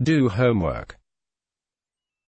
Do homework.